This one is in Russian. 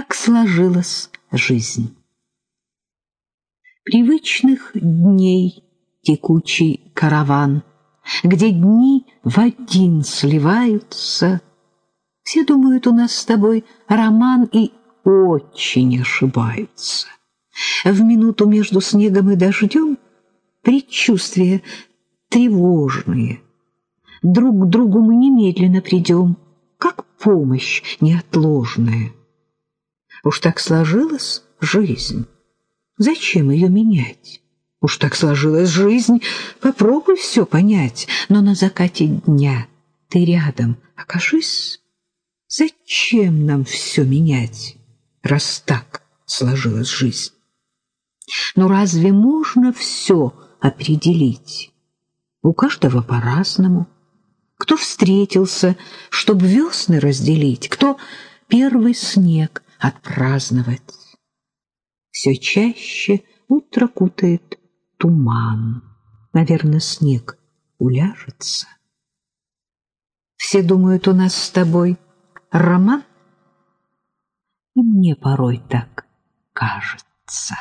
Так сложилась жизнь. Привычных дней текучий караван, Где дни в один сливаются. Все думают у нас с тобой роман и очень ошибаются. В минуту между снегом и дождем предчувствия тревожные. Друг к другу мы немедленно придем, как помощь неотложная. Уж так сложилась жизнь. Зачем ее менять? Уж так сложилась жизнь, попробуй все понять, но на закате дня ты рядом окажись. Зачем нам все менять, раз так сложилась жизнь? Но разве можно все определить? У каждого по-разному. Кто встретился, чтоб весны разделить, кто первый снег отпраздновать. Все чаще утро кутает туман. Наверное, снег уляжется. Все думают, у нас с тобой роман, и мне порой так кажется.